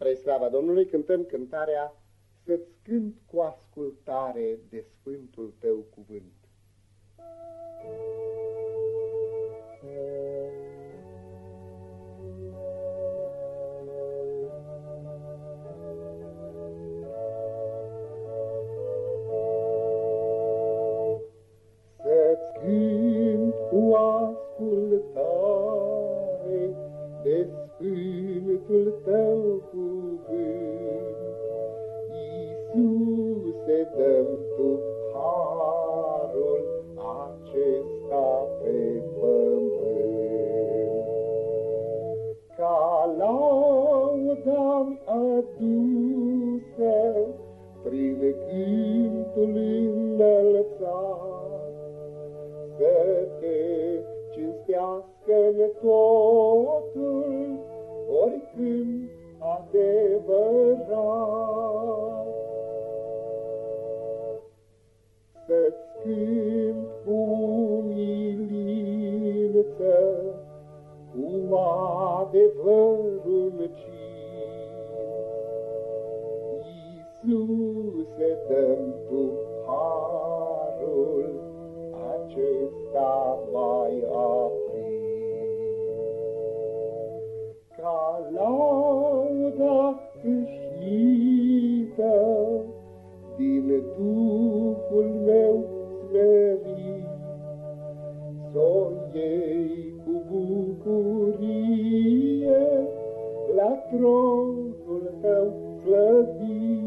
Spre slava Domnului cântăm cântarea Să-ți cânt cu ascultare de Sfântul Tău cuvânt. Să-ți cânt cu ascultare de Sfântul Tău dăm Tu harul acesta pe pământ. Ca lauda-mi adusă prin cântul înălțat, să te cinstească-n totul, oricând adevărat. Cu adevărul cins. Iisuse, dăm Tu harul acesta mai aprins. Ca lauda câștită din Duhul meu smerit, S-o iei tronul tău slăvit.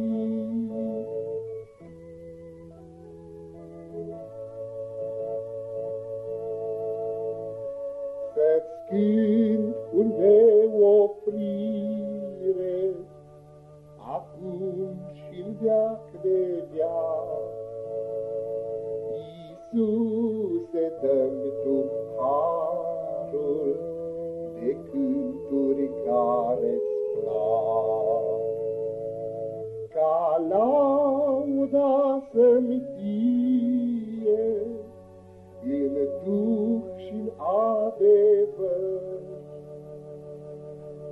Să-ți cânt cu neoprire, acum și-n veac de veac. Iisuse, dă-mi Tu harul de cânturi care-ți plac. Ca lauda să-mi fie în Duh și-n adevăr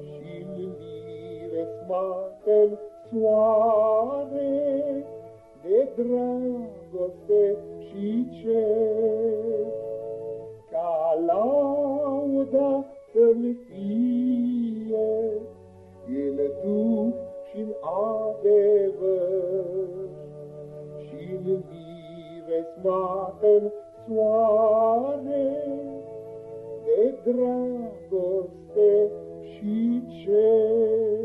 și-n mire smată soare de dragoste și cer. Duh și-n adevăr și-n mire smată soare de dragoste și cer.